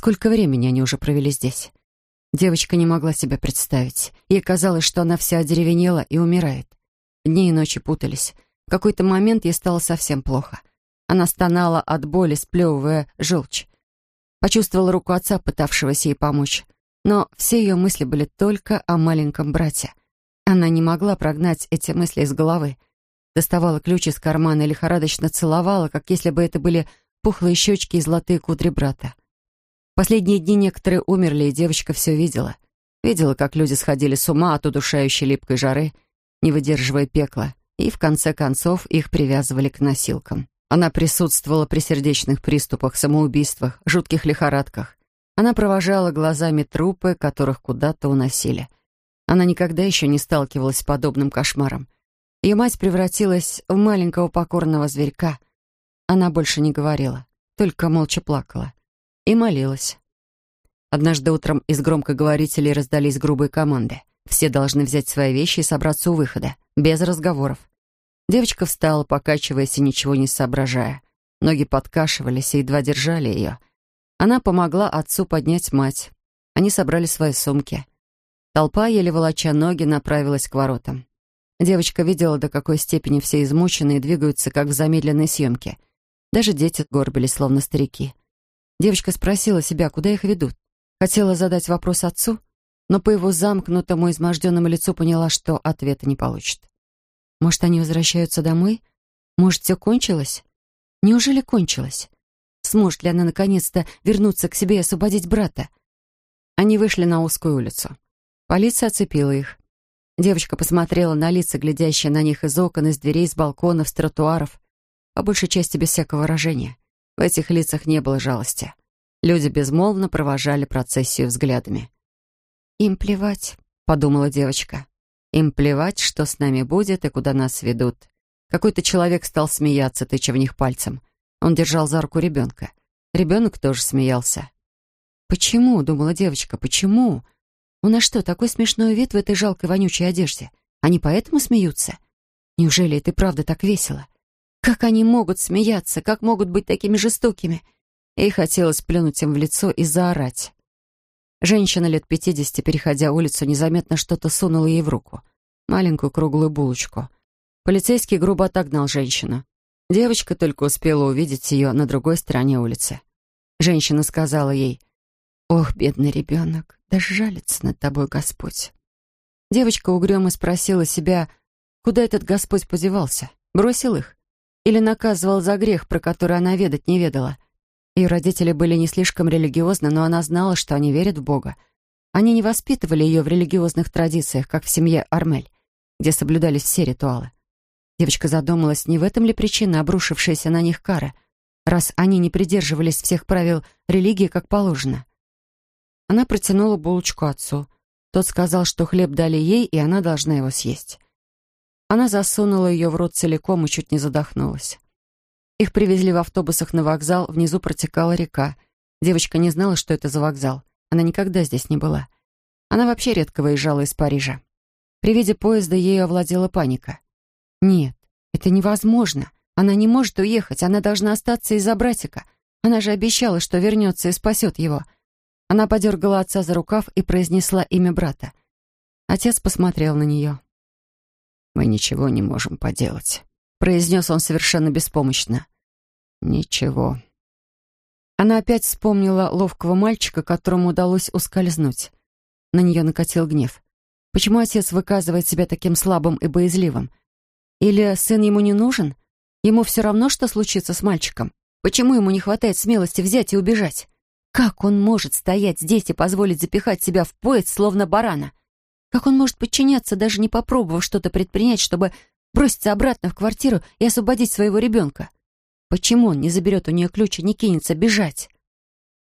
Сколько времени они уже провели здесь? Девочка не могла себя представить. Ей казалось, что она вся одеревенела и умирает. Дни и ночи путались. В какой-то момент ей стало совсем плохо. Она стонала от боли, сплевывая желчь. Почувствовала руку отца, пытавшегося ей помочь. Но все ее мысли были только о маленьком брате. Она не могла прогнать эти мысли из головы. Доставала ключ из кармана и лихорадочно целовала, как если бы это были пухлые щечки и золотые кудри брата. Последние дни некоторые умерли, и девочка все видела. Видела, как люди сходили с ума от удушающей липкой жары, не выдерживая пекла, и в конце концов их привязывали к носилкам. Она присутствовала при сердечных приступах, самоубийствах, жутких лихорадках. Она провожала глазами трупы, которых куда-то уносили. Она никогда еще не сталкивалась с подобным кошмаром. Ее мать превратилась в маленького покорного зверька. Она больше не говорила, только молча плакала. И молилась. Однажды утром из громкоговорителей раздались грубые команды. Все должны взять свои вещи и собраться у выхода, без разговоров. Девочка встала, покачиваясь и ничего не соображая. Ноги подкашивались и едва держали ее. Она помогла отцу поднять мать. Они собрали свои сумки. Толпа, еле волоча ноги, направилась к воротам. Девочка видела, до какой степени все измучены и двигаются, как в замедленной съемке. Даже дети горбились, словно старики. Девочка спросила себя, куда их ведут. Хотела задать вопрос отцу, но по его замкнутому, изможденному лицу поняла, что ответа не получит. Может, они возвращаются домой? Может, все кончилось? Неужели кончилось? Сможет ли она наконец-то вернуться к себе и освободить брата? Они вышли на узкую улицу. Полиция оцепила их. Девочка посмотрела на лица, глядящие на них из окон, из дверей, из балконов, с тротуаров. По большей части без всякого выражения. В этих лицах не было жалости. Люди безмолвно провожали процессию взглядами. «Им плевать», — подумала девочка. Им плевать, что с нами будет и куда нас ведут. Какой-то человек стал смеяться, тыча в них пальцем. Он держал за руку ребенка. Ребенок тоже смеялся. «Почему?» — думала девочка. «Почему? У нас что, такой смешной вид в этой жалкой вонючей одежде? Они поэтому смеются? Неужели это правда так весело? Как они могут смеяться? Как могут быть такими жестокими?» Ей хотелось плюнуть им в лицо и заорать. Женщина лет пятидесяти, переходя улицу, незаметно что-то сунула ей в руку. Маленькую круглую булочку. Полицейский грубо отогнал женщину. Девочка только успела увидеть ее на другой стороне улицы. Женщина сказала ей, «Ох, бедный ребенок, даже жалится над тобой Господь». Девочка угрюмо спросила себя, куда этот Господь подевался, бросил их? Или наказывал за грех, про который она ведать не ведала? Ее родители были не слишком религиозны, но она знала, что они верят в Бога. Они не воспитывали ее в религиозных традициях, как в семье Армель, где соблюдались все ритуалы. Девочка задумалась, не в этом ли причина обрушившаяся на них кара, раз они не придерживались всех правил религии как положено. Она протянула булочку отцу. Тот сказал, что хлеб дали ей, и она должна его съесть. Она засунула ее в рот целиком и чуть не задохнулась. Их привезли в автобусах на вокзал, внизу протекала река. Девочка не знала, что это за вокзал. Она никогда здесь не была. Она вообще редко выезжала из Парижа. При виде поезда ею овладела паника. Нет, это невозможно. Она не может уехать, она должна остаться из-за братика. Она же обещала, что вернется и спасет его. Она подергала отца за рукав и произнесла имя брата. Отец посмотрел на нее. «Мы ничего не можем поделать», — произнес он совершенно беспомощно. Ничего. Она опять вспомнила ловкого мальчика, которому удалось ускользнуть. На нее накатил гнев. Почему отец выказывает себя таким слабым и боязливым? Или сын ему не нужен? Ему все равно, что случится с мальчиком? Почему ему не хватает смелости взять и убежать? Как он может стоять здесь и позволить запихать себя в поезд, словно барана? Как он может подчиняться, даже не попробовав что-то предпринять, чтобы броситься обратно в квартиру и освободить своего ребенка? Почему он не заберет у нее ключ и не кинется бежать?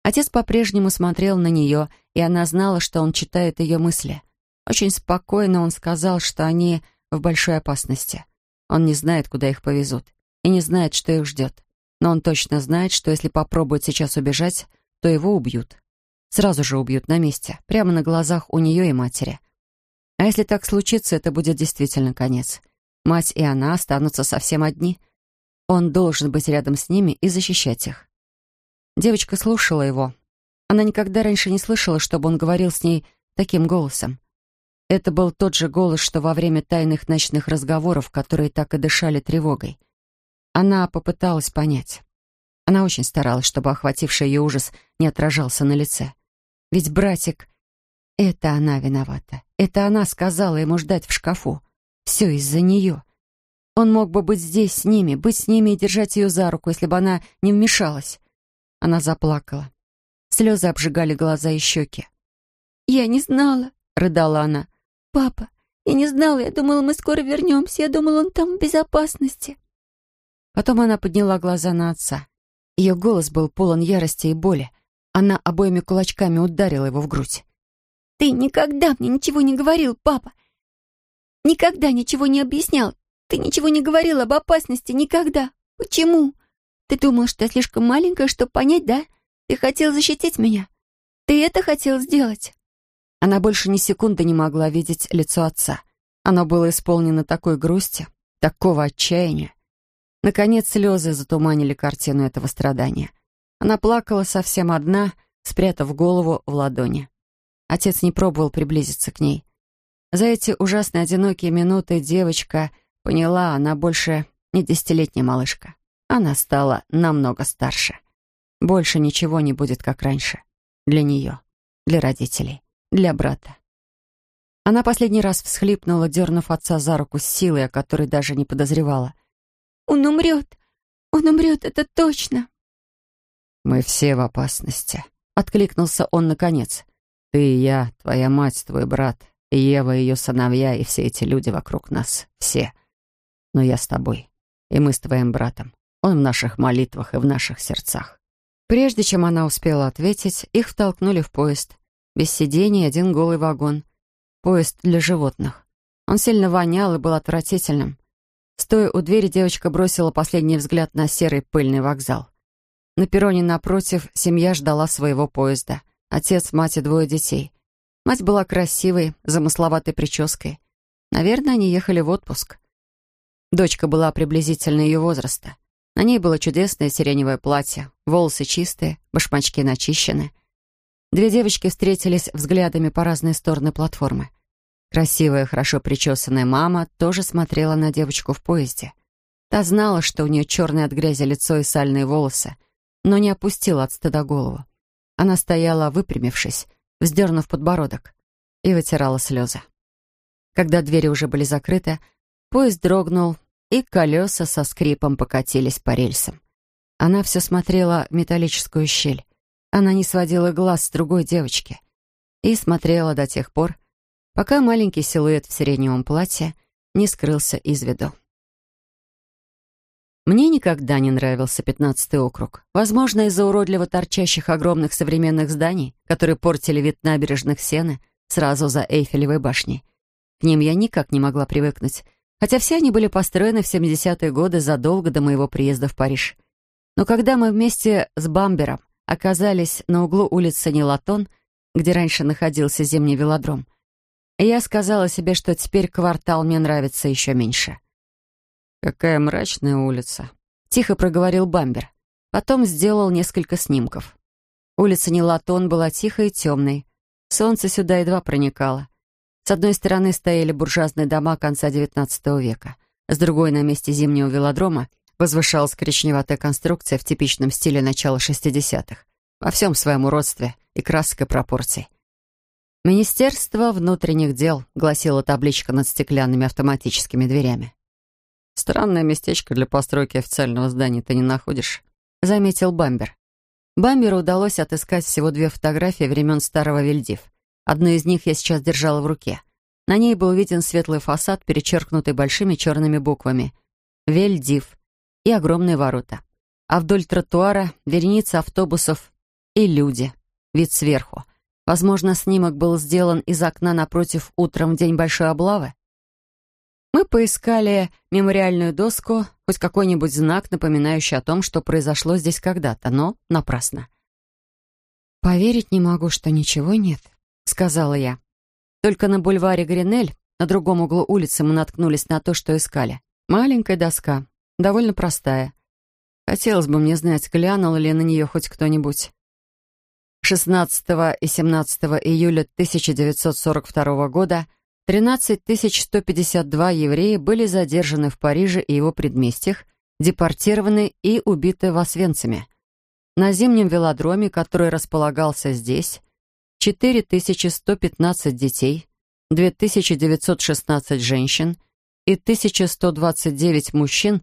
Отец по-прежнему смотрел на нее, и она знала, что он читает ее мысли. Очень спокойно он сказал, что они в большой опасности. Он не знает, куда их повезут, и не знает, что их ждет. Но он точно знает, что если попробует сейчас убежать, то его убьют. Сразу же убьют на месте, прямо на глазах у нее и матери. А если так случится, это будет действительно конец. Мать и она останутся совсем одни — он должен быть рядом с ними и защищать их. Девочка слушала его. Она никогда раньше не слышала, чтобы он говорил с ней таким голосом. Это был тот же голос, что во время тайных ночных разговоров, которые так и дышали тревогой. Она попыталась понять. Она очень старалась, чтобы охвативший ее ужас не отражался на лице. Ведь братик... Это она виновата. Это она сказала ему ждать в шкафу. Все из-за нее. Он мог бы быть здесь с ними, быть с ними и держать ее за руку, если бы она не вмешалась. Она заплакала. Слезы обжигали глаза и щеки. «Я не знала», — рыдала она. «Папа, я не знала, я думала, мы скоро вернемся, я думала, он там в безопасности». Потом она подняла глаза на отца. Ее голос был полон ярости и боли. Она обоими кулачками ударила его в грудь. «Ты никогда мне ничего не говорил, папа! Никогда ничего не объяснял! Ты ничего не говорил об опасности, никогда! Почему? Ты думал, что я слишком маленькая, чтобы понять, да? Ты хотел защитить меня. Ты это хотел сделать?» Она больше ни секунды не могла видеть лицо отца. Оно было исполнено такой грусти, такого отчаяния. Наконец слезы затуманили картину этого страдания. Она плакала совсем одна, спрятав голову в ладони. Отец не пробовал приблизиться к ней. За эти ужасные одинокие минуты девочка поняла, она больше не десятилетняя малышка. Она стала намного старше. Больше ничего не будет, как раньше. Для нее, для родителей, для брата. Она последний раз всхлипнула, дернув отца за руку с силой, о которой даже не подозревала. «Он умрет! Он умрет, это точно!» «Мы все в опасности», — откликнулся он наконец. «Ты и я, твоя мать, твой брат, Ева и ее сыновья и все эти люди вокруг нас. Все. Но я с тобой, и мы с твоим братом. Он в наших молитвах и в наших сердцах. Прежде чем она успела ответить, их втолкнули в поезд. Без сидений один голый вагон. Поезд для животных. Он сильно вонял и был отвратительным. Стоя у двери, девочка бросила последний взгляд на серый пыльный вокзал. На перроне напротив семья ждала своего поезда. Отец, мать и двое детей. Мать была красивой, замысловатой прической. Наверное, они ехали в отпуск. Дочка была приблизительно ее возраста. На ней было чудесное сиреневое платье, волосы чистые, башмачки начищены. Две девочки встретились взглядами по разные стороны платформы. Красивая, хорошо причесанная мама тоже смотрела на девочку в поезде. Та знала, что у нее черное от грязи лицо и сальные волосы, но не опустила от стыда голову. Она стояла, выпрямившись, вздернув подбородок, и вытирала слезы. Когда двери уже были закрыты, поезд дрогнул, и колеса со скрипом покатились по рельсам. Она все смотрела в металлическую щель. Она не сводила глаз с другой девочки. И смотрела до тех пор, пока маленький силуэт в сиреневом платье не скрылся из виду. Мне никогда не нравился пятнадцатый округ. Возможно, из-за уродливо торчащих огромных современных зданий, которые портили вид набережных Сены сразу за Эйфелевой башней. К ним я никак не могла привыкнуть, хотя все они были построены в 70-е годы задолго до моего приезда в Париж. Но когда мы вместе с Бамбером оказались на углу улицы Нелатон, где раньше находился зимний велодром, я сказала себе, что теперь квартал мне нравится еще меньше. «Какая мрачная улица», — тихо проговорил Бамбер. Потом сделал несколько снимков. Улица Нелатон была тихой и темной. Солнце сюда едва проникало. С одной стороны стояли буржуазные дома конца XIX века, с другой, на месте зимнего велодрома, возвышалась коричневатая конструкция в типичном стиле начала 60-х, во всем своем уродстве и красок пропорций. «Министерство внутренних дел», — гласила табличка над стеклянными автоматическими дверями. «Странное местечко для постройки официального здания ты не находишь?» — заметил Бамбер. Бамберу удалось отыскать всего две фотографии времен старого Вильдив. Одну из них я сейчас держала в руке. На ней был виден светлый фасад, перечеркнутый большими черными буквами «Вельдив» и огромные ворота. А вдоль тротуара вереница автобусов и люди. Вид сверху. Возможно, снимок был сделан из окна напротив утром в день большой облавы. Мы поискали мемориальную доску, хоть какой-нибудь знак, напоминающий о том, что произошло здесь когда-то, но напрасно. «Поверить не могу, что ничего нет», — сказала я. Только на бульваре Гринель, на другом углу улицы, мы наткнулись на то, что искали. Маленькая доска, довольно простая. Хотелось бы мне знать, глянул ли на нее хоть кто-нибудь. 16 и 17 июля 1942 года 13 152 еврея были задержаны в Париже и его предместьях, депортированы и убиты в Освенциме. На зимнем велодроме, который располагался здесь, 4115 детей, 2916 женщин и 1129 мужчин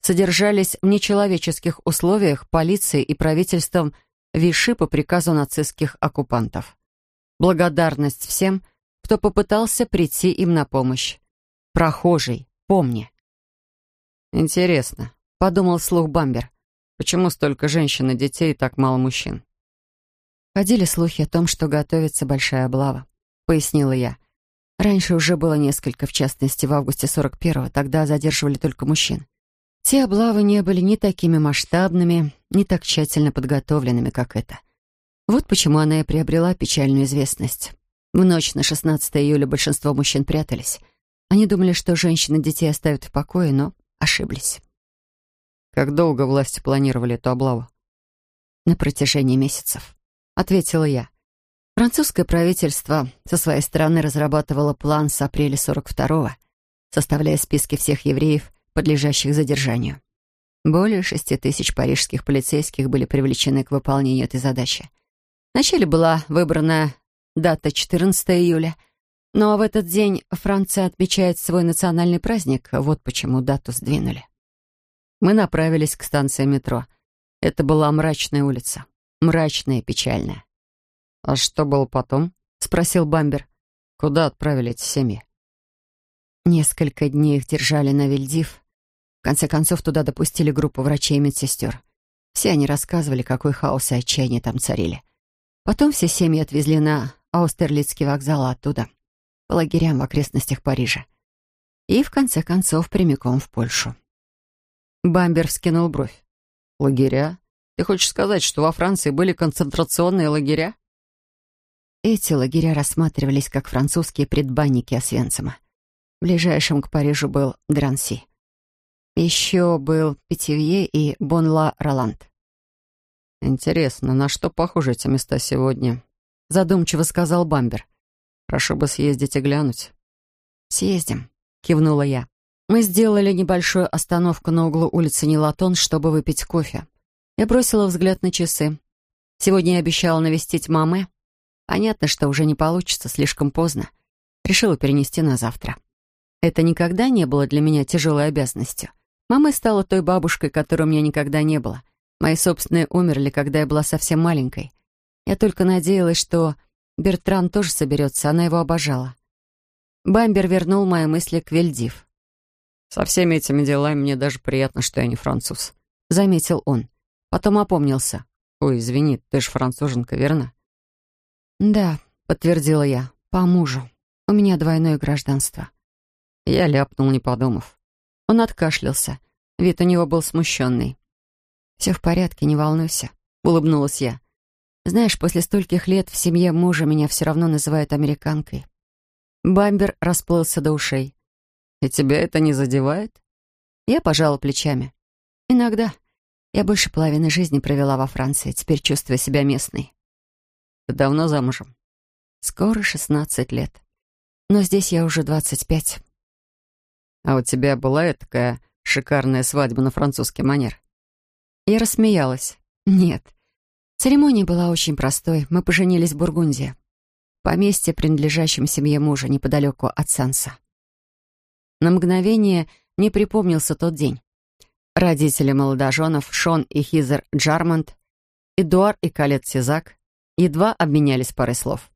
содержались в нечеловеческих условиях полицией и правительством Виши по приказу нацистских оккупантов. Благодарность всем, кто попытался прийти им на помощь. Прохожий, помни. Интересно, подумал вслух Бамбер, почему столько женщин и детей и так мало мужчин? Ходили слухи о том, что готовится большая облава, пояснила я. Раньше уже было несколько, в частности, в августе 41-го, тогда задерживали только мужчин. Те облавы не были ни такими масштабными, ни так тщательно подготовленными, как это. Вот почему она и приобрела печальную известность. В ночь на 16 июля большинство мужчин прятались. Они думали, что женщины детей оставят в покое, но ошиблись. «Как долго власти планировали эту облаву?» «На протяжении месяцев», — ответила я. Французское правительство со своей стороны разрабатывало план с апреля 42-го, составляя списки всех евреев, подлежащих задержанию. Более шести тысяч парижских полицейских были привлечены к выполнению этой задачи. Вначале была выбрана дата 14 июля, но в этот день Франция отмечает свой национальный праздник, вот почему дату сдвинули. Мы направились к станции метро. Это была мрачная улица. Мрачная и печальная. «А что было потом?» — спросил Бамбер. «Куда отправили эти семьи?» Несколько дней их держали на Вильдив, в конце концов, туда допустили группу врачей и медсестер. Все они рассказывали, какой хаос и отчаяние там царили. Потом все семьи отвезли на Аустерлицкий вокзал, а оттуда — по лагерям в окрестностях Парижа. И, в конце концов, прямиком в Польшу. Бамбер вскинул бровь. «Лагеря? Ты хочешь сказать, что во Франции были концентрационные лагеря?» Эти лагеря рассматривались как французские предбанники Освенцима. Ближайшим к Парижу был Дранси. Еще был Питьевье и Бонла Роланд. «Интересно, на что похожи эти места сегодня?» Задумчиво сказал Бамбер. «Прошу бы съездить и глянуть». «Съездим», — кивнула я. Мы сделали небольшую остановку на углу улицы Нилатон, чтобы выпить кофе. Я бросила взгляд на часы. Сегодня я обещала навестить мамы. Понятно, что уже не получится, слишком поздно. Решила перенести на завтра. Это никогда не было для меня тяжелой обязанностью. Мама стала той бабушкой, которой у меня никогда не было. Мои собственные умерли, когда я была совсем маленькой. Я только надеялась, что Бертран тоже соберется, она его обожала. Бамбер вернул мои мысли к Вельдив. «Со всеми этими делами мне даже приятно, что я не француз», — заметил он. Потом опомнился. «Ой, извини, ты же француженка, верно?» «Да», — подтвердила я, — «по мужу. У меня двойное гражданство». Я ляпнул, не подумав. Он откашлялся. Вид у него был смущенный. «Все в порядке, не волнуйся», — улыбнулась я. «Знаешь, после стольких лет в семье мужа меня все равно называют американкой». Бамбер расплылся до ушей. «И тебя это не задевает?» Я пожала плечами. «Иногда. Я больше половины жизни провела во Франции, теперь чувствую себя местной». «Ты давно замужем?» «Скоро шестнадцать лет. Но здесь я уже двадцать пять». «А у тебя была такая шикарная свадьба на французский манер?» Я рассмеялась. «Нет. Церемония была очень простой. Мы поженились в Бургундии. Поместье, принадлежащем семье мужа, неподалеку от Санса. На мгновение мне припомнился тот день. Родители молодоженов Шон и Хизер Джармонт, Эдуар и Калет Сизак едва обменялись парой слов.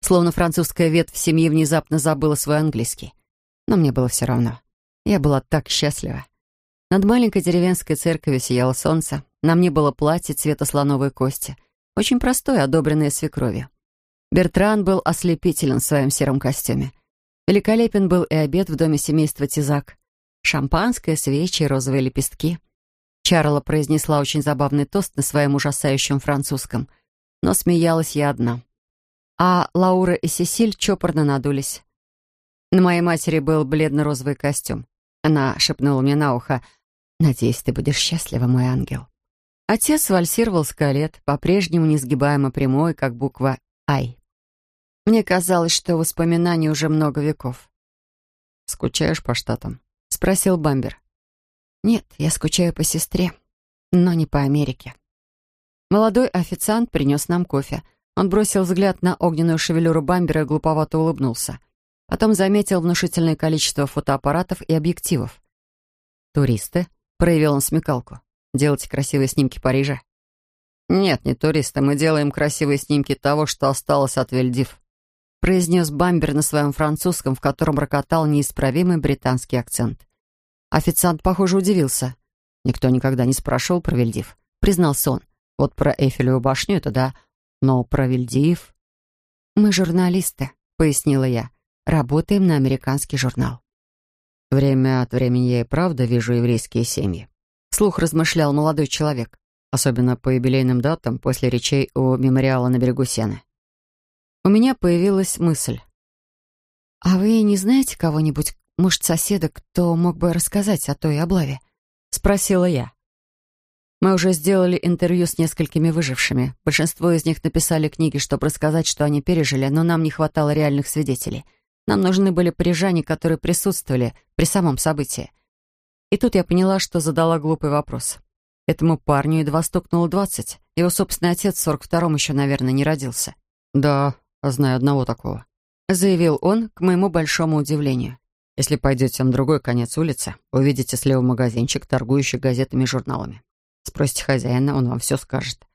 Словно французская ветвь семьи внезапно забыла свой английский. Но мне было все равно. Я была так счастлива. Над маленькой деревенской церковью сияло солнце. На мне было платье цвета слоновой кости. Очень простое, одобренное свекровью. Бертран был ослепителен в своем сером костюме. Великолепен был и обед в доме семейства Тизак. Шампанское, свечи, розовые лепестки. Чарла произнесла очень забавный тост на своем ужасающем французском, но смеялась я одна. А Лаура и Сесиль чопорно надулись. На моей матери был бледно-розовый костюм. Она шепнула мне на ухо, «Надеюсь, ты будешь счастлива, мой ангел». Отец вальсировал скалет, по-прежнему несгибаемо прямой, как буква «Ай». Мне казалось, что воспоминаний уже много веков. «Скучаешь по штатам?» — спросил Бамбер. «Нет, я скучаю по сестре, но не по Америке». Молодой официант принес нам кофе. Он бросил взгляд на огненную шевелюру Бамбера и глуповато улыбнулся. Потом заметил внушительное количество фотоаппаратов и объективов. «Туристы?» — проявил он смекалку. «Делайте красивые снимки Парижа». «Нет, не туристы. Мы делаем красивые снимки того, что осталось от Вельдив», произнес Бамбер на своем французском, в котором рокотал неисправимый британский акцент. Официант, похоже, удивился. Никто никогда не спрашивал про Вельдив. Признался он. Вот про Эйфелеву башню это да, но про Вельдив... «Мы журналисты», — пояснила я. «Работаем на американский журнал». «Время от времени я и правда вижу еврейские семьи», — слух размышлял молодой человек, особенно по юбилейным датам после речей у мемориала на берегу Сены. У меня появилась мысль. «А вы не знаете кого-нибудь, может, соседа, кто мог бы рассказать о той облаве?» — спросила я. Мы уже сделали интервью с несколькими выжившими. Большинство из них написали книги, чтобы рассказать, что они пережили, но нам не хватало реальных свидетелей. Нам нужны были парижане, которые присутствовали при самом событии. И тут я поняла, что задала глупый вопрос. Этому парню едва стукнуло двадцать. Его собственный отец в сорок втором еще, наверное, не родился. «Да, знаю одного такого», — заявил он, к моему большому удивлению. «Если пойдете на другой конец улицы, увидите слева магазинчик, торгующий газетами и журналами. Спросите хозяина, он вам все скажет.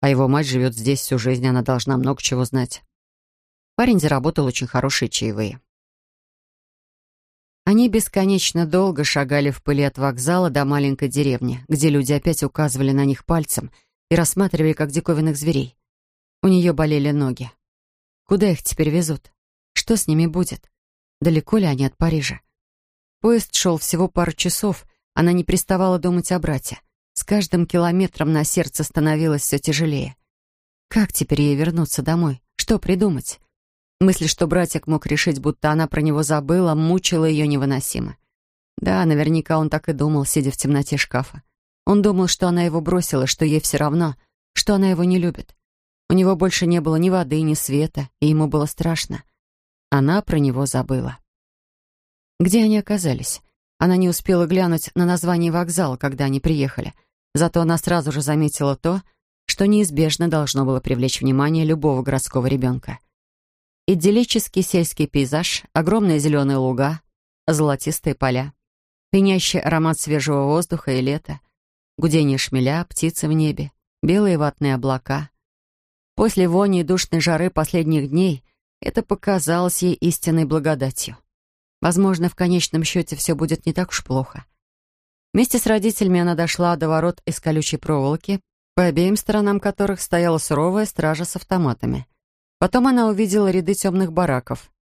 А его мать живет здесь всю жизнь, она должна много чего знать. Парень заработал очень хорошие чаевые. Они бесконечно долго шагали в пыли от вокзала до маленькой деревни, где люди опять указывали на них пальцем и рассматривали как диковинных зверей. У нее болели ноги. Куда их теперь везут? Что с ними будет? Далеко ли они от Парижа? Поезд шел всего пару часов, она не приставала думать о брате. С каждым километром на сердце становилось все тяжелее. Как теперь ей вернуться домой? Что придумать? Мысль, что братик мог решить, будто она про него забыла, мучила ее невыносимо. Да, наверняка он так и думал, сидя в темноте шкафа. Он думал, что она его бросила, что ей все равно, что она его не любит. У него больше не было ни воды, ни света, и ему было страшно. Она про него забыла. Где они оказались? Она не успела глянуть на название вокзала, когда они приехали. Зато она сразу же заметила то, что неизбежно должно было привлечь внимание любого городского ребенка. Идиллический сельский пейзаж, огромные зеленые луга, золотистые поля, пенящий аромат свежего воздуха и лета, гудение шмеля, птицы в небе, белые ватные облака. После вони и душной жары последних дней это показалось ей истинной благодатью. Возможно, в конечном счете все будет не так уж плохо. Вместе с родителями она дошла до ворот из колючей проволоки, по обеим сторонам которых стояла суровая стража с автоматами. Потом она увидела ряды темных бараков.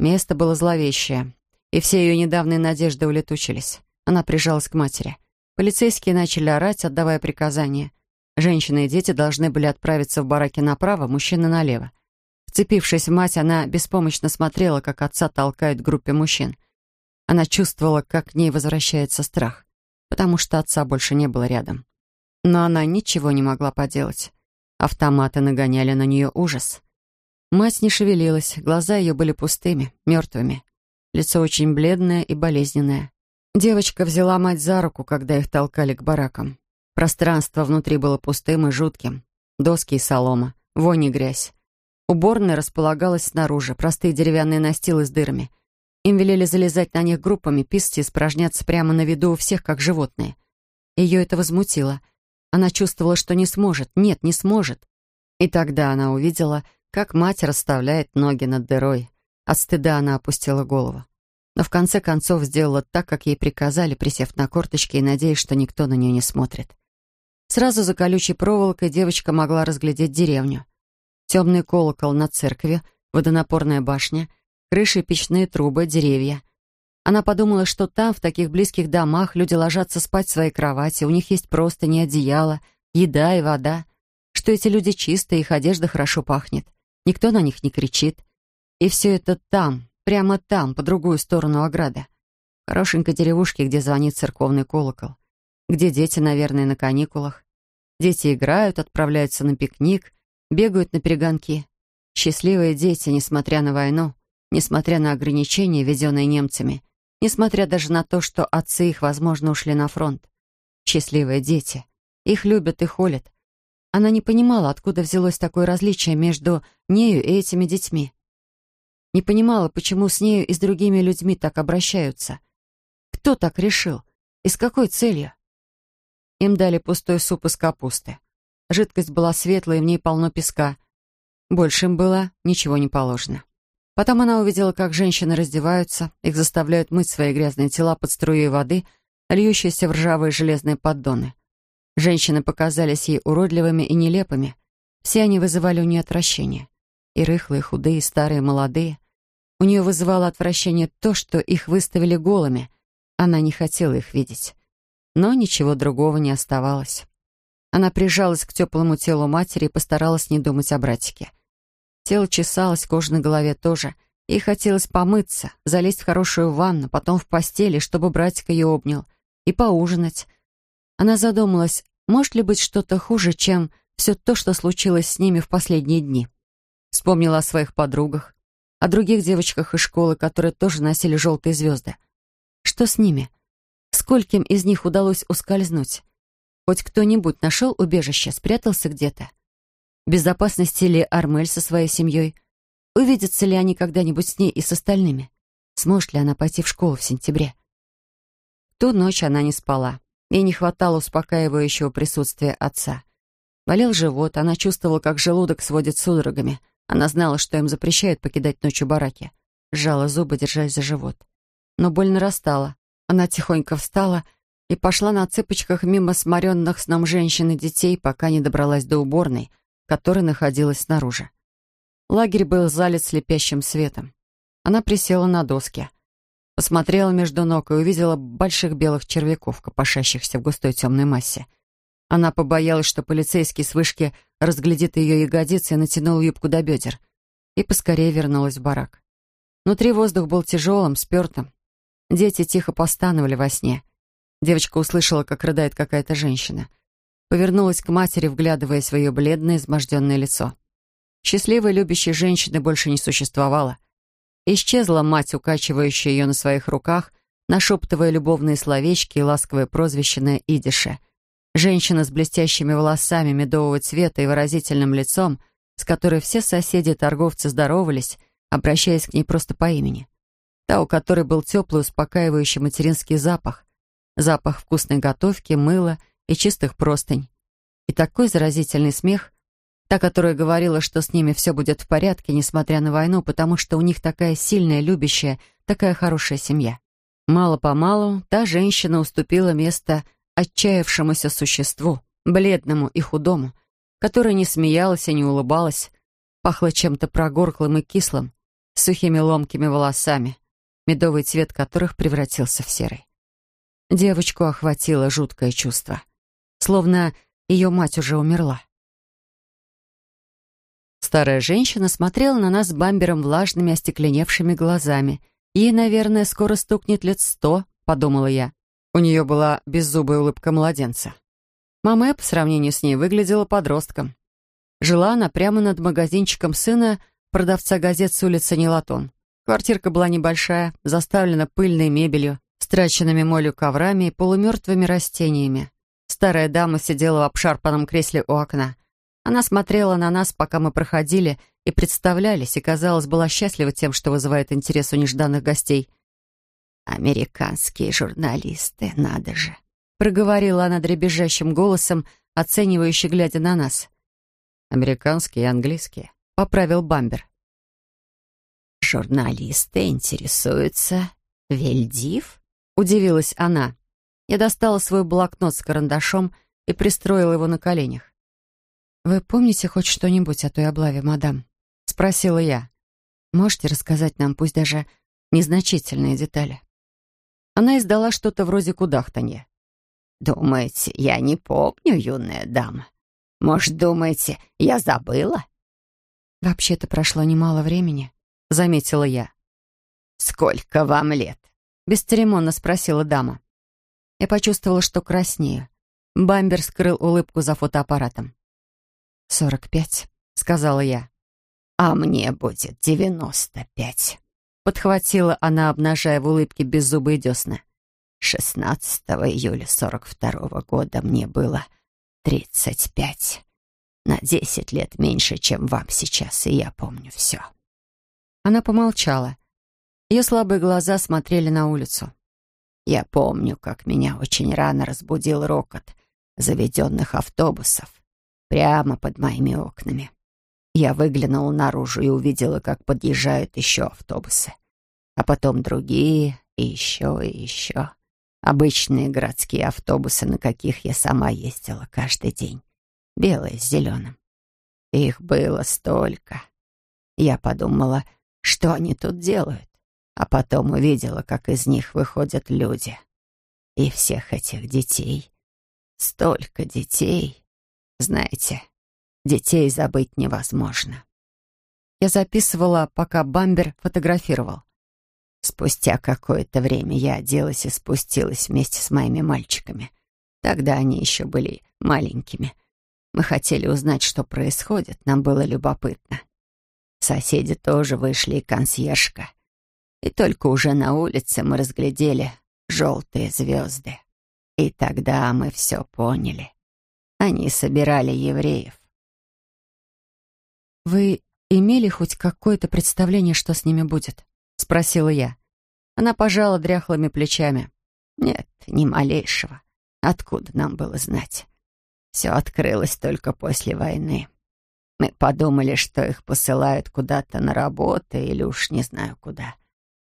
Место было зловещее, и все ее недавние надежды улетучились. Она прижалась к матери. Полицейские начали орать, отдавая приказания. Женщины и дети должны были отправиться в бараки направо, мужчины налево. Вцепившись в мать, она беспомощно смотрела, как отца толкают к группе мужчин. Она чувствовала, как к ней возвращается страх потому что отца больше не было рядом. Но она ничего не могла поделать. Автоматы нагоняли на нее ужас. Мать не шевелилась, глаза ее были пустыми, мертвыми. Лицо очень бледное и болезненное. Девочка взяла мать за руку, когда их толкали к баракам. Пространство внутри было пустым и жутким. Доски и солома, вонь и грязь. Уборная располагалась снаружи, простые деревянные настилы с дырами — им велели залезать на них группами, писать и испражняться прямо на виду у всех, как животные. Ее это возмутило. Она чувствовала, что не сможет. Нет, не сможет. И тогда она увидела, как мать расставляет ноги над дырой. От стыда она опустила голову. Но в конце концов сделала так, как ей приказали, присев на корточки и надеясь, что никто на нее не смотрит. Сразу за колючей проволокой девочка могла разглядеть деревню. Темный колокол над церковью, водонапорная башня — крыши, печные трубы, деревья. Она подумала, что там, в таких близких домах, люди ложатся спать в своей кровати, у них есть просто не одеяло, еда и вода, что эти люди чистые, их одежда хорошо пахнет, никто на них не кричит. И все это там, прямо там, по другую сторону ограды. В хорошенькой деревушке, где звонит церковный колокол, где дети, наверное, на каникулах. Дети играют, отправляются на пикник, бегают на перегонки. Счастливые дети, несмотря на войну, несмотря на ограничения, введенные немцами, несмотря даже на то, что отцы их, возможно, ушли на фронт. Счастливые дети. Их любят и холят. Она не понимала, откуда взялось такое различие между нею и этими детьми. Не понимала, почему с нею и с другими людьми так обращаются. Кто так решил? И с какой целью? Им дали пустой суп из капусты. Жидкость была светлая, и в ней полно песка. Больше им было ничего не положено. Потом она увидела, как женщины раздеваются, их заставляют мыть свои грязные тела под струей воды, льющейся в ржавые железные поддоны. Женщины показались ей уродливыми и нелепыми. Все они вызывали у нее отвращение. И рыхлые, худые, старые, молодые. У нее вызывало отвращение то, что их выставили голыми. Она не хотела их видеть. Но ничего другого не оставалось. Она прижалась к теплому телу матери и постаралась не думать о братике. Тело чесалось, кожа на голове тоже. Ей хотелось помыться, залезть в хорошую ванну, потом в постели, чтобы братик ее обнял, и поужинать. Она задумалась, может ли быть что-то хуже, чем все то, что случилось с ними в последние дни. Вспомнила о своих подругах, о других девочках из школы, которые тоже носили желтые звезды. Что с ними? Скольким из них удалось ускользнуть? Хоть кто-нибудь нашел убежище, спрятался где-то? В безопасности ли Армель со своей семьей? Увидятся ли они когда-нибудь с ней и с остальными? Сможет ли она пойти в школу в сентябре? Ту ночь она не спала. Ей не хватало успокаивающего присутствия отца. Болел живот, она чувствовала, как желудок сводит судорогами. Она знала, что им запрещают покидать ночью бараки. Сжала зубы, держась за живот. Но боль нарастала. Она тихонько встала и пошла на цыпочках мимо сморенных сном женщин и детей, пока не добралась до уборной — которая находилась снаружи. Лагерь был залит слепящим светом. Она присела на доски, посмотрела между ног и увидела больших белых червяков, копошащихся в густой темной массе. Она побоялась, что полицейский с вышки разглядит ее ягодицы и натянул юбку до бедер, и поскорее вернулась в барак. Внутри воздух был тяжелым, спертым. Дети тихо постановали во сне. Девочка услышала, как рыдает какая-то женщина — повернулась к матери, вглядываясь в ее бледное, изможденное лицо. Счастливой, любящей женщины больше не существовало. Исчезла мать, укачивающая ее на своих руках, нашептывая любовные словечки и ласковое прозвище на идише. Женщина с блестящими волосами медового цвета и выразительным лицом, с которой все соседи-торговцы здоровались, обращаясь к ней просто по имени. Та, у которой был теплый, успокаивающий материнский запах. Запах вкусной готовки, мыла — и чистых простынь. И такой заразительный смех, та, которая говорила, что с ними все будет в порядке, несмотря на войну, потому что у них такая сильная, любящая, такая хорошая семья. Мало-помалу та женщина уступила место отчаявшемуся существу, бледному и худому, которое не смеялась и не улыбалась, пахло чем-то прогорклым и кислым, сухими ломкими волосами, медовый цвет которых превратился в серый. Девочку охватило жуткое чувство словно ее мать уже умерла. Старая женщина смотрела на нас с бамбером влажными, остекленевшими глазами. Ей, наверное, скоро стукнет лет сто, подумала я. У нее была беззубая улыбка младенца. Мама по сравнению с ней выглядела подростком. Жила она прямо над магазинчиком сына продавца газет с улицы Нелатон. Квартирка была небольшая, заставлена пыльной мебелью, страченными молью коврами и полумертвыми растениями. Старая дама сидела в обшарпанном кресле у окна. Она смотрела на нас, пока мы проходили, и представлялись, и, казалось, была счастлива тем, что вызывает интерес у нежданных гостей. «Американские журналисты, надо же!» проговорила она дребезжащим голосом, оценивающе глядя на нас. «Американские и английские», — поправил Бамбер. «Журналисты интересуются Вельдив?» — удивилась она. Я достала свой блокнот с карандашом и пристроила его на коленях. «Вы помните хоть что-нибудь о той облаве, мадам?» — спросила я. «Можете рассказать нам, пусть даже незначительные детали?» Она издала что-то вроде кудахтанья. «Думаете, я не помню, юная дама? Может, думаете, я забыла?» «Вообще-то прошло немало времени», — заметила я. «Сколько вам лет?» — бесцеремонно спросила дама. Я почувствовала, что краснею. Бамбер скрыл улыбку за фотоаппаратом. «Сорок пять», — сказала я. «А мне будет девяносто пять», — подхватила она, обнажая в улыбке беззубые десны. 16 июля 42 -го года мне было 35. На 10 лет меньше, чем вам сейчас, и я помню все. Она помолчала. Ее слабые глаза смотрели на улицу. Я помню, как меня очень рано разбудил рокот заведенных автобусов прямо под моими окнами. Я выглянула наружу и увидела, как подъезжают еще автобусы. А потом другие, и еще, и еще. Обычные городские автобусы, на каких я сама ездила каждый день. Белые с зеленым. Их было столько. Я подумала, что они тут делают. А потом увидела, как из них выходят люди. И всех этих детей. Столько детей. Знаете, детей забыть невозможно. Я записывала, пока Бамбер фотографировал. Спустя какое-то время я оделась и спустилась вместе с моими мальчиками. Тогда они еще были маленькими. Мы хотели узнать, что происходит, нам было любопытно. Соседи тоже вышли, и консьержка. И только уже на улице мы разглядели желтые звезды. И тогда мы все поняли. Они собирали евреев. «Вы имели хоть какое-то представление, что с ними будет?» — спросила я. Она пожала дряхлыми плечами. «Нет, ни малейшего. Откуда нам было знать? Все открылось только после войны. Мы подумали, что их посылают куда-то на работу или уж не знаю куда.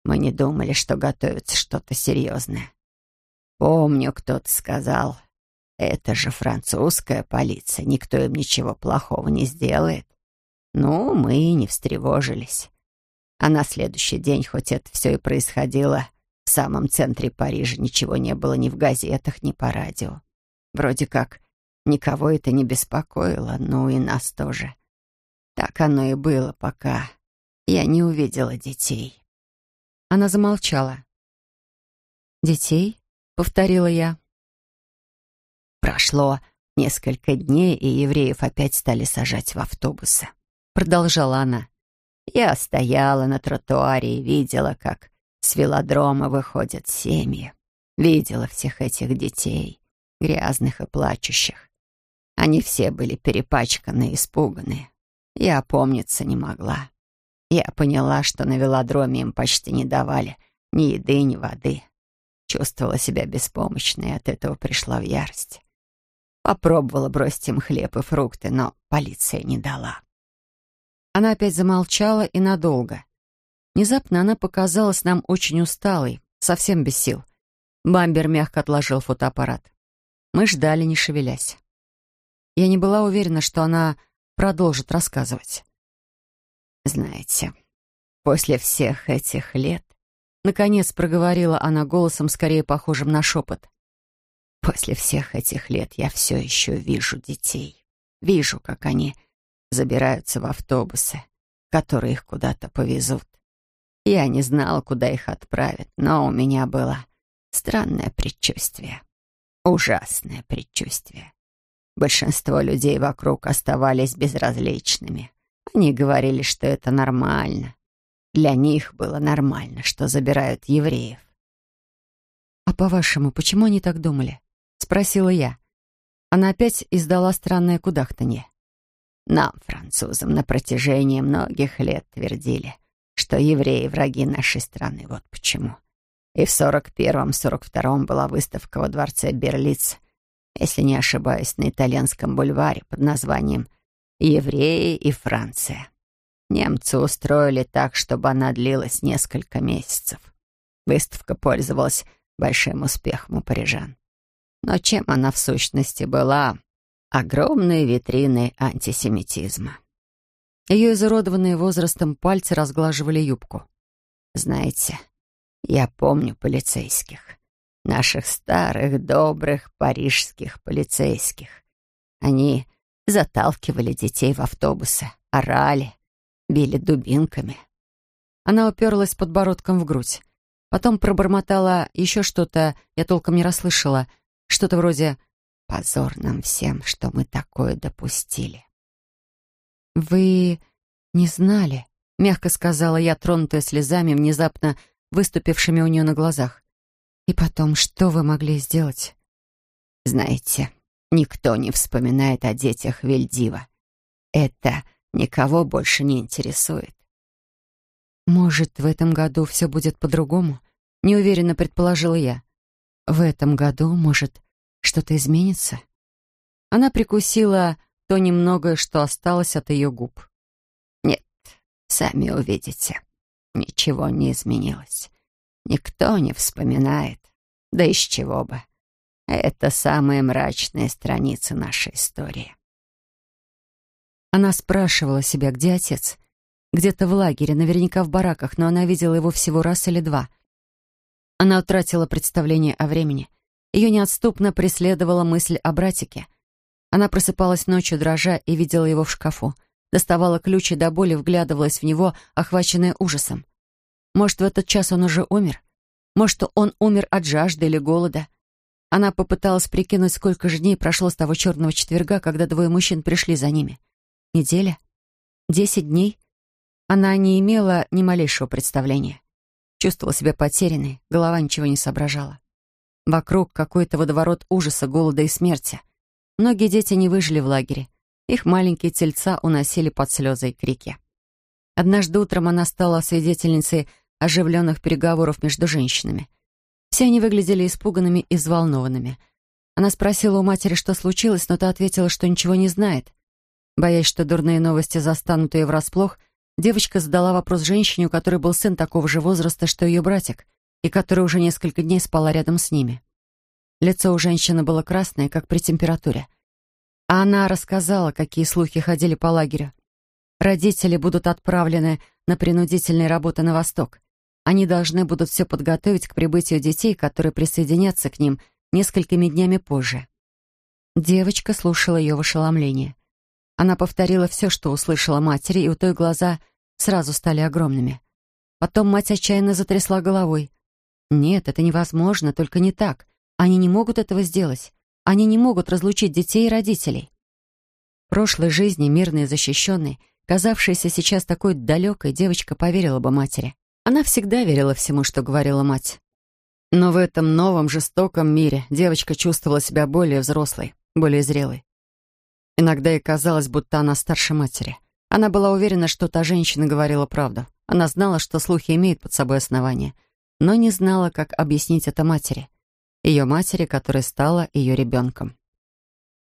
Мы не думали, что готовится что-то серьезное. Помню, кто-то сказал, это же французская полиция, никто им ничего плохого не сделает. Ну, мы и не встревожились. А на следующий день, хоть это все и происходило, в самом центре Парижа ничего не было ни в газетах, ни по радио. Вроде как никого это не беспокоило, ну и нас тоже. Так оно и было, пока я не увидела детей. Она замолчала. «Детей?» — повторила я. Прошло несколько дней, и евреев опять стали сажать в автобусы. Продолжала она. Я стояла на тротуаре и видела, как с велодрома выходят семьи. Видела всех этих детей, грязных и плачущих. Они все были перепачканы и испуганы. Я опомниться не могла. Я поняла, что на велодроме им почти не давали ни еды, ни воды. Чувствовала себя беспомощной, и от этого пришла в ярость. Попробовала бросить им хлеб и фрукты, но полиция не дала. Она опять замолчала и надолго. Внезапно она показалась нам очень усталой, совсем без сил. Бамбер мягко отложил фотоаппарат. Мы ждали, не шевелясь. Я не была уверена, что она продолжит рассказывать. «Знаете, после всех этих лет Наконец проговорила она голосом, скорее похожим на шепот. «После всех этих лет я все еще вижу детей. Вижу, как они забираются в автобусы, которые их куда-то повезут. Я не знала, куда их отправят, но у меня было странное предчувствие. Ужасное предчувствие. Большинство людей вокруг оставались безразличными. Они говорили, что это нормально, для них было нормально, что забирают евреев. «А по-вашему, почему они так думали?» — спросила я. Она опять издала странное кудахтанье. «Нам, французам, на протяжении многих лет твердили, что евреи — враги нашей страны. Вот почему. И в сорок первом-сорок втором была выставка во дворце Берлиц, если не ошибаюсь, на итальянском бульваре под названием «Евреи и Франция». Немцы устроили так, чтобы она длилась несколько месяцев. Выставка пользовалась большим успехом у парижан. Но чем она в сущности была? Огромной витриной антисемитизма. Ее изуродованные возрастом пальцы разглаживали юбку. Знаете, я помню полицейских. Наших старых, добрых парижских полицейских. Они заталкивали детей в автобусы, орали, били дубинками. Она уперлась подбородком в грудь. Потом пробормотала еще что-то, я толком не расслышала. Что-то вроде Позор нам всем, что мы такое допустили. «Вы не знали?» — мягко сказала я, тронутая слезами, внезапно выступившими у нее на глазах. «И потом, что вы могли сделать?» «Знаете, никто не вспоминает о детях Вельдива. Это никого больше не интересует». «Может, в этом году все будет по-другому?» — неуверенно предположила я. «В этом году, может, что-то изменится?» Она прикусила то немногое, что осталось от ее губ. «Нет, сами увидите. Ничего не изменилось. Никто не вспоминает. Да из чего бы. Это самая мрачная страница нашей истории». Она спрашивала себя, где отец. Где-то в лагере, наверняка в бараках, но она видела его всего раз или два. Она утратила представление о времени. Ее неотступно преследовала мысль о братике. Она просыпалась ночью, дрожа, и видела его в шкафу. Доставала ключ и до боли вглядывалась в него, охваченная ужасом. Может, в этот час он уже умер? Может, он умер от жажды или голода? Она попыталась прикинуть, сколько же дней прошло с того черного четверга, когда двое мужчин пришли за ними. Неделя? Десять дней? Она не имела ни малейшего представления. Чувствовала себя потерянной, голова ничего не соображала. Вокруг какой-то водоворот ужаса, голода и смерти — Многие дети не выжили в лагере. Их маленькие тельца уносили под слезы и крики. Однажды утром она стала свидетельницей оживленных переговоров между женщинами. Все они выглядели испуганными и взволнованными. Она спросила у матери, что случилось, но та ответила, что ничего не знает. Боясь, что дурные новости застанут ее врасплох, девочка задала вопрос женщине, у которой был сын такого же возраста, что ее братик, и которая уже несколько дней спала рядом с ними. Лицо у женщины было красное, как при температуре. А она рассказала, какие слухи ходили по лагерю. Родители будут отправлены на принудительные работы на восток. Они должны будут все подготовить к прибытию детей, которые присоединятся к ним несколькими днями позже. Девочка слушала ее в ошеломлении. Она повторила все, что услышала матери, и у той глаза сразу стали огромными. Потом мать отчаянно затрясла головой. «Нет, это невозможно, только не так. Они не могут этого сделать. Они не могут разлучить детей и родителей. В прошлой жизни, мирной и защищенной, казавшаяся сейчас такой далекой, девочка поверила бы матери. Она всегда верила всему, что говорила мать. Но в этом новом, жестоком мире девочка чувствовала себя более взрослой, более зрелой. Иногда ей казалось, будто она старше матери. Она была уверена, что та женщина говорила правду. Она знала, что слухи имеют под собой основания, но не знала, как объяснить это матери ее матери, которая стала ее ребенком.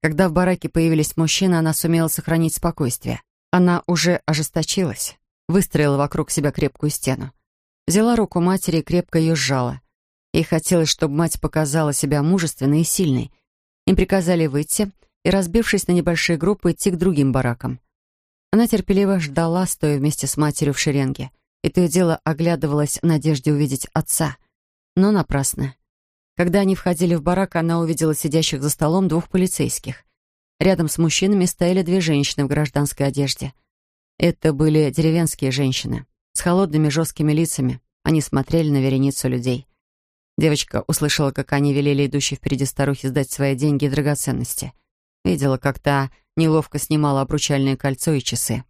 Когда в бараке появились мужчины, она сумела сохранить спокойствие. Она уже ожесточилась, выстроила вокруг себя крепкую стену. Взяла руку матери и крепко ее сжала. Ей хотелось, чтобы мать показала себя мужественной и сильной. Им приказали выйти и, разбившись на небольшие группы, идти к другим баракам. Она терпеливо ждала, стоя вместе с матерью в шеренге, и то и дело оглядывалась в надежде увидеть отца. Но напрасно. Когда они входили в барак, она увидела сидящих за столом двух полицейских. Рядом с мужчинами стояли две женщины в гражданской одежде. Это были деревенские женщины с холодными жесткими лицами. Они смотрели на вереницу людей. Девочка услышала, как они велели идущей впереди старухи сдать свои деньги и драгоценности. Видела, как та неловко снимала обручальное кольцо и часы.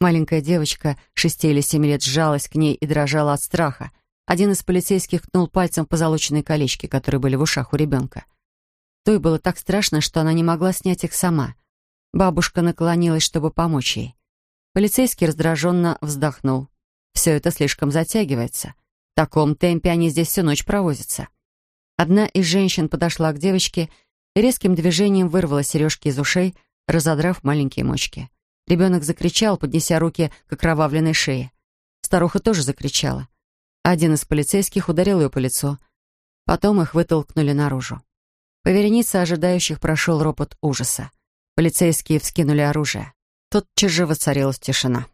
Маленькая девочка шести или семи лет сжалась к ней и дрожала от страха — один из полицейских ткнул пальцем в позолоченные колечки, которые были в ушах у ребенка. Той было так страшно, что она не могла снять их сама. Бабушка наклонилась, чтобы помочь ей. Полицейский раздраженно вздохнул. Все это слишком затягивается. В таком темпе они здесь всю ночь провозятся. Одна из женщин подошла к девочке резким движением вырвала сережки из ушей, разодрав маленькие мочки. Ребенок закричал, поднеся руки к окровавленной шее. Старуха тоже закричала. Один из полицейских ударил ее по лицу. Потом их вытолкнули наружу. По веренице ожидающих прошел ропот ужаса. Полицейские вскинули оружие. Тотчас же воцарилась тишина.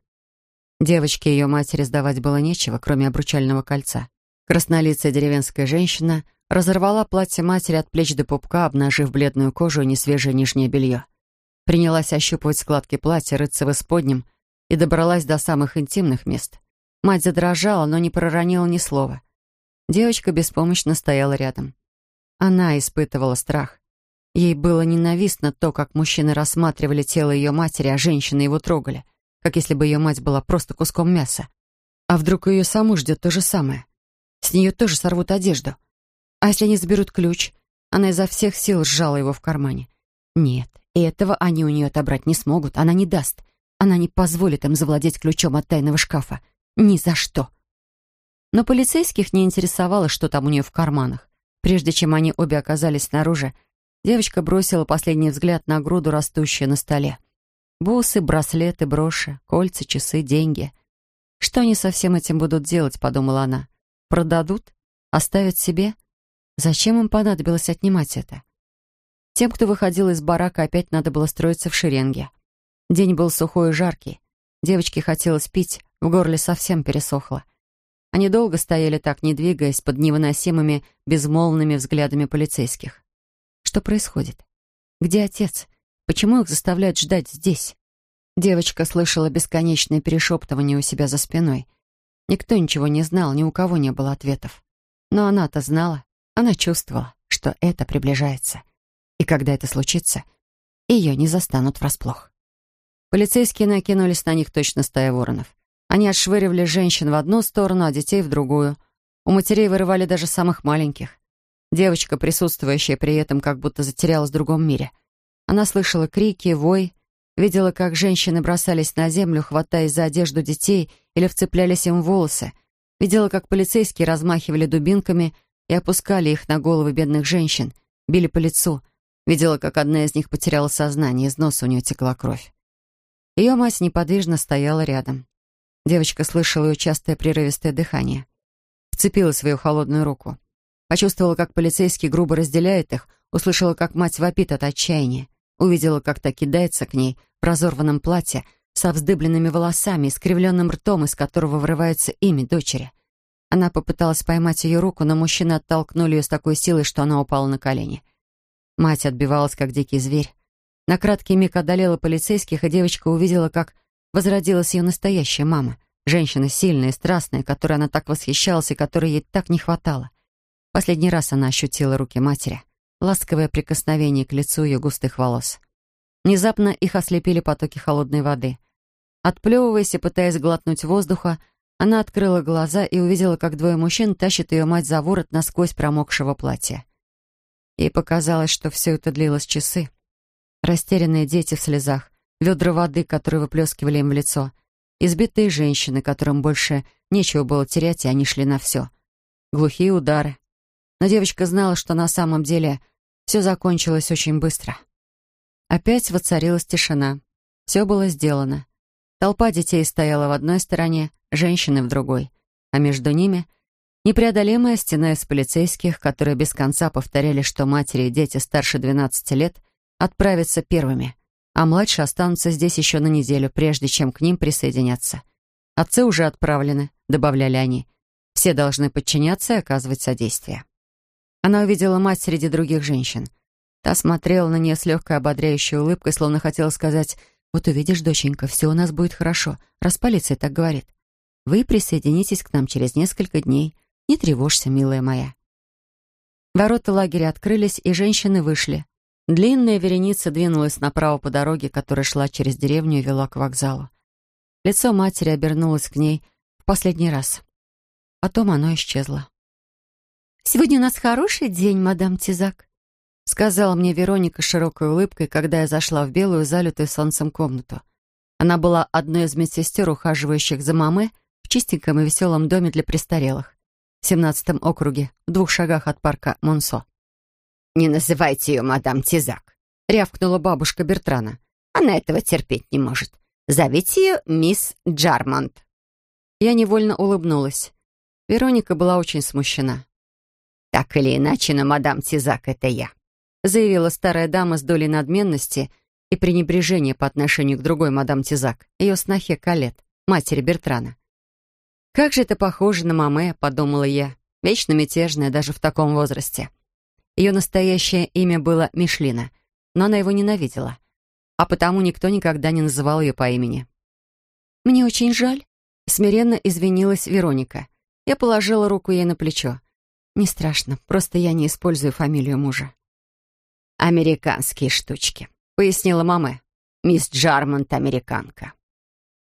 Девочке ее матери сдавать было нечего, кроме обручального кольца. Краснолицая деревенская женщина разорвала платье матери от плеч до пупка, обнажив бледную кожу и несвежее нижнее белье. Принялась ощупывать складки платья, рыться в исподнем и добралась до самых интимных мест. Мать задрожала, но не проронила ни слова. Девочка беспомощно стояла рядом. Она испытывала страх. Ей было ненавистно то, как мужчины рассматривали тело ее матери, а женщины его трогали, как если бы ее мать была просто куском мяса. А вдруг ее саму ждет то же самое? С нее тоже сорвут одежду. А если они заберут ключ? Она изо всех сил сжала его в кармане. Нет, этого они у нее отобрать не смогут, она не даст. Она не позволит им завладеть ключом от тайного шкафа. Ни за что. Но полицейских не интересовало, что там у нее в карманах. Прежде чем они обе оказались снаружи, девочка бросила последний взгляд на груду, растущую на столе. Бусы, браслеты, броши, кольца, часы, деньги. Что они со всем этим будут делать, подумала она. Продадут? Оставят себе? Зачем им понадобилось отнимать это? Тем, кто выходил из барака, опять надо было строиться в шеренге. День был сухой и жаркий. Девочке хотелось пить, в горле совсем пересохло. Они долго стояли так, не двигаясь, под невыносимыми, безмолвными взглядами полицейских. Что происходит? Где отец? Почему их заставляют ждать здесь? Девочка слышала бесконечное перешептывание у себя за спиной. Никто ничего не знал, ни у кого не было ответов. Но она-то знала, она чувствовала, что это приближается. И когда это случится, ее не застанут врасплох. Полицейские накинулись на них точно стая воронов. Они отшвыривали женщин в одну сторону, а детей в другую. У матерей вырывали даже самых маленьких. Девочка, присутствующая при этом, как будто затерялась в другом мире. Она слышала крики, вой, видела, как женщины бросались на землю, хватаясь за одежду детей или вцеплялись им в волосы. Видела, как полицейские размахивали дубинками и опускали их на головы бедных женщин, били по лицу. Видела, как одна из них потеряла сознание, из носа у нее текла кровь. Ее мать неподвижно стояла рядом. Девочка слышала ее частое прерывистое дыхание. Вцепила свою холодную руку. Почувствовала, как полицейский грубо разделяет их, услышала, как мать вопит от отчаяния. Увидела, как та кидается к ней в разорванном платье, со вздыбленными волосами, искривленным ртом, из которого вырывается имя дочери. Она попыталась поймать ее руку, но мужчины оттолкнули ее с такой силой, что она упала на колени. Мать отбивалась, как дикий зверь. На краткий миг одолела полицейских, и девочка увидела, как возродилась ее настоящая мама. Женщина сильная и страстная, которой она так восхищалась и которой ей так не хватало. Последний раз она ощутила руки матери, ласковое прикосновение к лицу ее густых волос. Внезапно их ослепили потоки холодной воды. Отплевываясь и пытаясь глотнуть воздуха, она открыла глаза и увидела, как двое мужчин тащат ее мать за ворот насквозь промокшего платья. Ей показалось, что все это длилось часы. Растерянные дети в слезах, ведра воды, которые выплескивали им в лицо, избитые женщины, которым больше нечего было терять, и они шли на все. Глухие удары. Но девочка знала, что на самом деле все закончилось очень быстро. Опять воцарилась тишина. Все было сделано. Толпа детей стояла в одной стороне, женщины в другой, а между ними — непреодолимая стена из полицейских, которые без конца повторяли, что матери и дети старше 12 лет отправятся первыми — а младшие останутся здесь еще на неделю, прежде чем к ним присоединятся. Отцы уже отправлены, добавляли они. Все должны подчиняться и оказывать содействие. Она увидела мать среди других женщин. Та смотрела на нее с легкой ободряющей улыбкой, словно хотела сказать, «Вот увидишь, доченька, все у нас будет хорошо, раз полиция так говорит. Вы присоединитесь к нам через несколько дней. Не тревожься, милая моя». Ворота лагеря открылись, и женщины вышли. Длинная вереница двинулась направо по дороге, которая шла через деревню и вела к вокзалу. Лицо матери обернулось к ней в последний раз. Потом оно исчезло. «Сегодня у нас хороший день, мадам Тизак», сказала мне Вероника широкой улыбкой, когда я зашла в белую, залитую солнцем комнату. Она была одной из медсестер, ухаживающих за мамой чистеньком и веселом доме для престарелых в 17 округе, в двух шагах от парка Монсо. «Не называйте ее мадам Тизак», — рявкнула бабушка Бертрана. «Она этого терпеть не может. Зовите ее мисс Джармонт». Я невольно улыбнулась. Вероника была очень смущена. «Так или иначе, но мадам Тизак — это я», — заявила старая дама с долей надменности и пренебрежения по отношению к другой мадам Тизак, ее снохе Калет, матери Бертрана. «Как же это похоже на маме», — подумала я, вечно мятежная даже в таком возрасте. Ее настоящее имя было Мишлина, но она его ненавидела, а потому никто никогда не называл ее по имени. «Мне очень жаль», — смиренно извинилась Вероника. Я положила руку ей на плечо. «Не страшно, просто я не использую фамилию мужа». «Американские штучки», — пояснила мама. «Мисс Джармонт американка».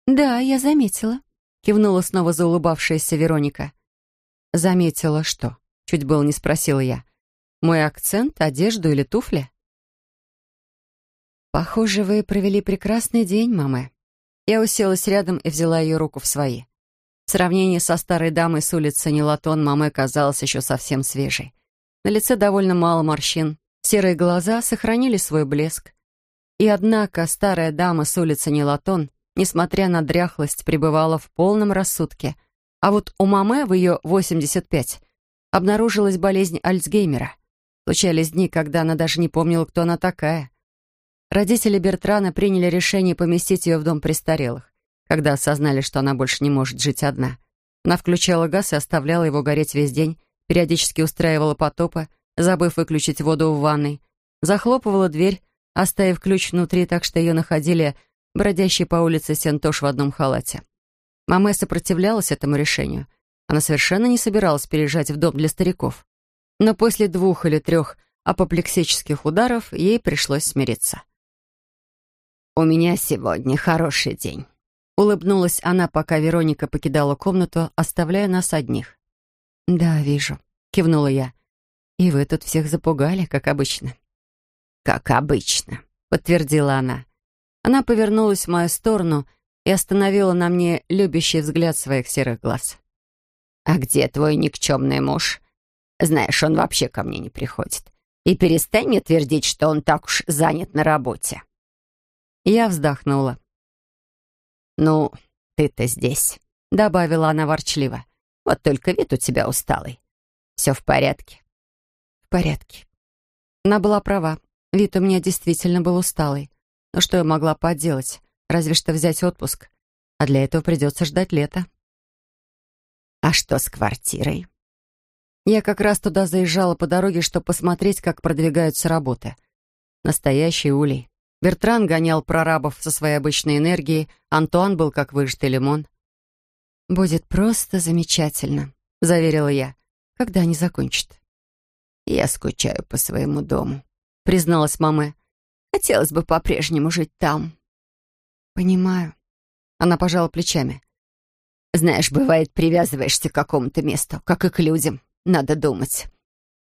«Да, я заметила», — кивнула снова заулыбавшаяся Вероника. «Заметила что?» — чуть было не спросила я. «Мой акцент, одежду или туфли?» «Похоже, вы провели прекрасный день, мама». Я уселась рядом и взяла ее руку в свои. В сравнении со старой дамой с улицы Нелатон мама казалась еще совсем свежей. На лице довольно мало морщин, серые глаза сохранили свой блеск. И однако старая дама с улицы Нелатон, несмотря на дряхлость, пребывала в полном рассудке. А вот у мамы в ее 85 обнаружилась болезнь Альцгеймера. Случались дни, когда она даже не помнила, кто она такая. Родители Бертрана приняли решение поместить ее в дом престарелых, когда осознали, что она больше не может жить одна. Она включала газ и оставляла его гореть весь день, периодически устраивала потопы, забыв выключить воду в ванной, захлопывала дверь, оставив ключ внутри, так что ее находили бродящий по улице Сентош в одном халате. Мама сопротивлялась этому решению. Она совершенно не собиралась переезжать в дом для стариков. Но после двух или трех апоплексических ударов ей пришлось смириться. «У меня сегодня хороший день», — улыбнулась она, пока Вероника покидала комнату, оставляя нас одних. «Да, вижу», — кивнула я. «И вы тут всех запугали, как обычно». «Как обычно», — подтвердила она. Она повернулась в мою сторону и остановила на мне любящий взгляд своих серых глаз. «А где твой никчемный муж? Знаешь, он вообще ко мне не приходит. И перестань мне твердить, что он так уж занят на работе». Я вздохнула. «Ну, ты-то здесь», — добавила она ворчливо. «Вот только вид у тебя усталый. Все в порядке?» «В порядке». Она была права. Вид у меня действительно был усталый. Но что я могла поделать? Разве что взять отпуск. А для этого придется ждать лета. «А что с квартирой?» Я как раз туда заезжала по дороге, чтобы посмотреть, как продвигаются работы. Настоящий улей. Бертран гонял прорабов со своей обычной энергией, Антуан был как выжатый лимон. «Будет просто замечательно», — заверила я, — «когда они закончат». «Я скучаю по своему дому», — призналась мама. «Хотелось бы по-прежнему жить там». «Понимаю». Она пожала плечами. «Знаешь, бывает, привязываешься к какому-то месту, как и к людям. Надо думать.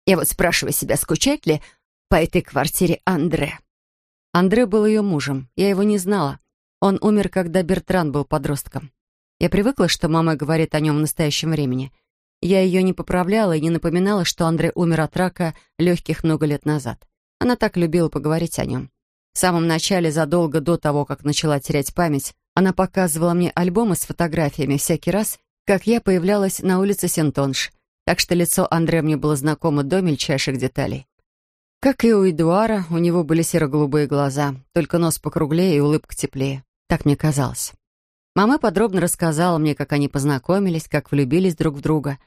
Я вот спрашиваю себя, скучает ли по этой квартире Андре?» Андре был ее мужем. Я его не знала. Он умер, когда Бертран был подростком. Я привыкла, что мама говорит о нем в настоящем времени. Я ее не поправляла и не напоминала, что Андре умер от рака легких много лет назад. Она так любила поговорить о нем. В самом начале, задолго до того, как начала терять память, она показывала мне альбомы с фотографиями всякий раз, как я появлялась на улице Сентонш, так что лицо Андре мне было знакомо до мельчайших деталей. Как и у Эдуара, у него были серо-голубые глаза, только нос покруглее и улыбка теплее. Так мне казалось. Мама подробно рассказала мне, как они познакомились, как влюбились друг в друга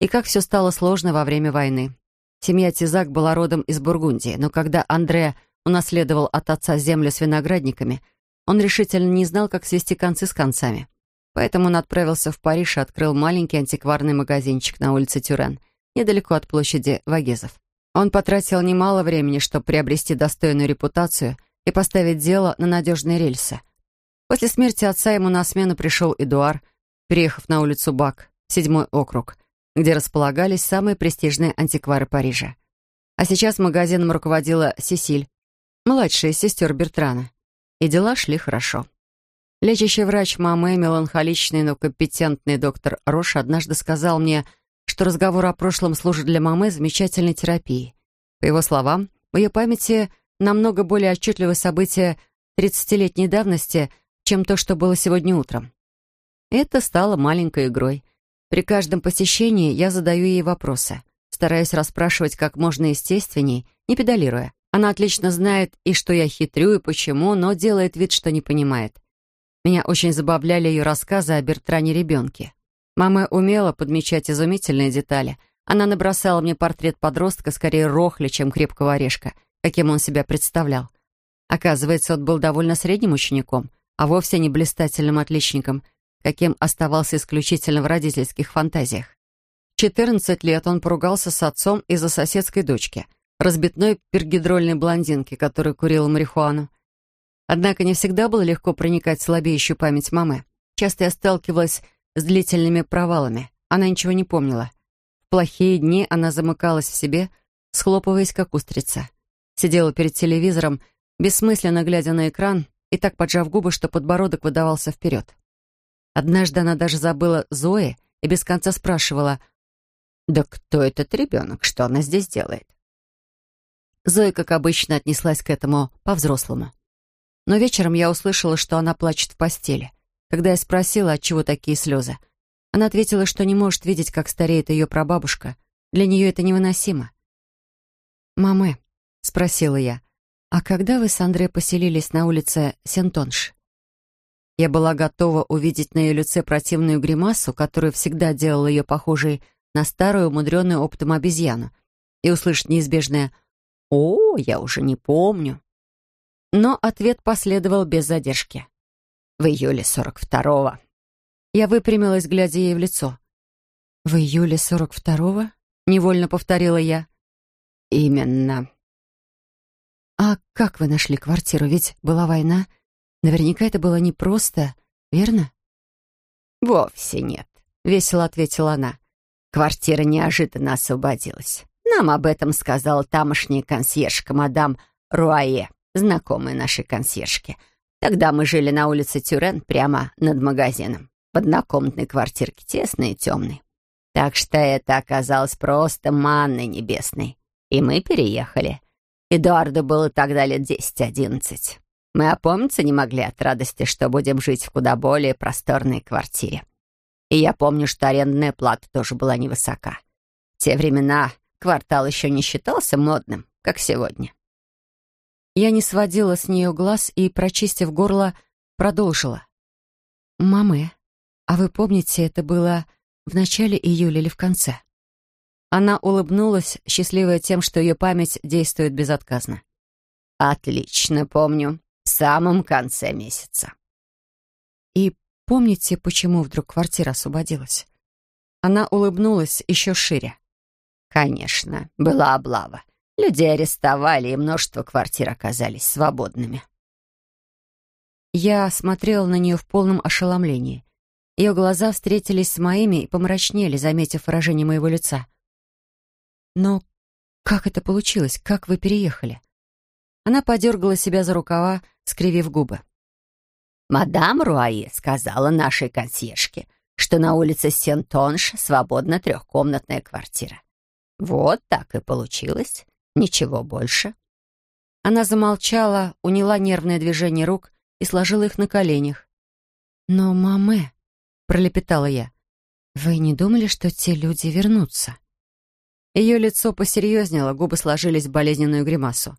и как все стало сложно во время войны. Семья Тизак была родом из Бургундии, но когда Андре унаследовал от отца землю с виноградниками, он решительно не знал, как свести концы с концами. Поэтому он отправился в Париж и открыл маленький антикварный магазинчик на улице Тюрен, недалеко от площади Вагезов. Он потратил немало времени, чтобы приобрести достойную репутацию и поставить дело на надежные рельсы. После смерти отца ему на смену пришел Эдуар, приехав на улицу Бак, седьмой округ, где располагались самые престижные антиквары Парижа. А сейчас магазином руководила Сесиль, младшая сестер Бертрана. И дела шли хорошо. Лечащий врач мамы, меланхоличный, но компетентный доктор Рош однажды сказал мне, что разговор о прошлом служит для мамы замечательной терапией. По его словам, в ее памяти намного более отчетливы события 30-летней давности, чем то, что было сегодня утром. Это стало маленькой игрой. При каждом посещении я задаю ей вопросы, стараюсь расспрашивать как можно естественней, не педалируя. Она отлично знает и что я хитрю, и почему, но делает вид, что не понимает. Меня очень забавляли ее рассказы о Бертране-ребенке. Мама умела подмечать изумительные детали. Она набросала мне портрет подростка скорее рохли, чем крепкого орешка, каким он себя представлял. Оказывается, он был довольно средним учеником, а вовсе не блистательным отличником, каким оставался исключительно в родительских фантазиях. В 14 лет он поругался с отцом из-за соседской дочки, разбитной пергидрольной блондинки, которая курила марихуану. Однако не всегда было легко проникать в слабеющую память мамы. Часто я сталкивалась с длительными провалами. Она ничего не помнила. В плохие дни она замыкалась в себе, схлопываясь, как устрица. Сидела перед телевизором, бессмысленно глядя на экран и так поджав губы, что подбородок выдавался вперед. Однажды она даже забыла Зои и без конца спрашивала, «Да кто этот ребенок? Что она здесь делает?» Зоя, как обычно, отнеслась к этому по-взрослому. Но вечером я услышала, что она плачет в постели. Когда я спросила, отчего такие слезы, она ответила, что не может видеть, как стареет ее прабабушка. Для нее это невыносимо. «Мамы», — спросила я, «а когда вы с Андре поселились на улице Сентонш?» Я была готова увидеть на ее лице противную гримасу, которая всегда делала ее похожей на старую, умудренную опытом обезьяну, и услышать неизбежное «О, я уже не помню». Но ответ последовал без задержки. В июле сорок второго. Я выпрямилась, глядя ей в лицо. «В июле сорок второго?» — невольно повторила я. «Именно». «А как вы нашли квартиру? Ведь была война. Наверняка это было непросто, верно?» «Вовсе нет», — весело ответила она. «Квартира неожиданно освободилась. Нам об этом сказала тамошняя консьержка, мадам Руае знакомые нашей консьержки. Тогда мы жили на улице Тюрен, прямо над магазином. В однокомнатной квартирке, тесной и темной. Так что это оказалось просто манной небесной. И мы переехали. Эдуарду было тогда лет десять-одиннадцать. Мы опомниться не могли от радости, что будем жить в куда более просторной квартире. И я помню, что арендная плата тоже была невысока. В те времена квартал еще не считался модным, как сегодня. Я не сводила с нее глаз и, прочистив горло, продолжила. «Мамы, а вы помните, это было в начале июля или в конце?» Она улыбнулась, счастливая тем, что ее память действует безотказно. «Отлично помню. В самом конце месяца». «И помните, почему вдруг квартира освободилась?» Она улыбнулась еще шире. «Конечно, была облава. Людей арестовали, и множество квартир оказались свободными. Я смотрела на нее в полном ошеломлении. Ее глаза встретились с моими и помрачнели, заметив выражение моего лица. «Но как это получилось? Как вы переехали?» Она подергала себя за рукава, скривив губы. «Мадам Руае сказала нашей консьержке, что на улице Сентонш свободна трехкомнатная квартира. Вот так и получилось. Ничего больше. Она замолчала, уняла нервное движение рук и сложила их на коленях. «Но, маме», — пролепетала я, — «вы не думали, что те люди вернутся?» Ее лицо посерьезнело, губы сложились в болезненную гримасу.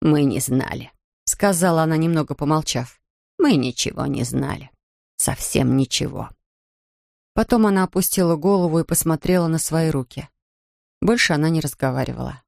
«Мы не знали», — сказала она, немного помолчав. «Мы ничего не знали. Совсем ничего». Потом она опустила голову и посмотрела на свои руки. Больше она не разговаривала.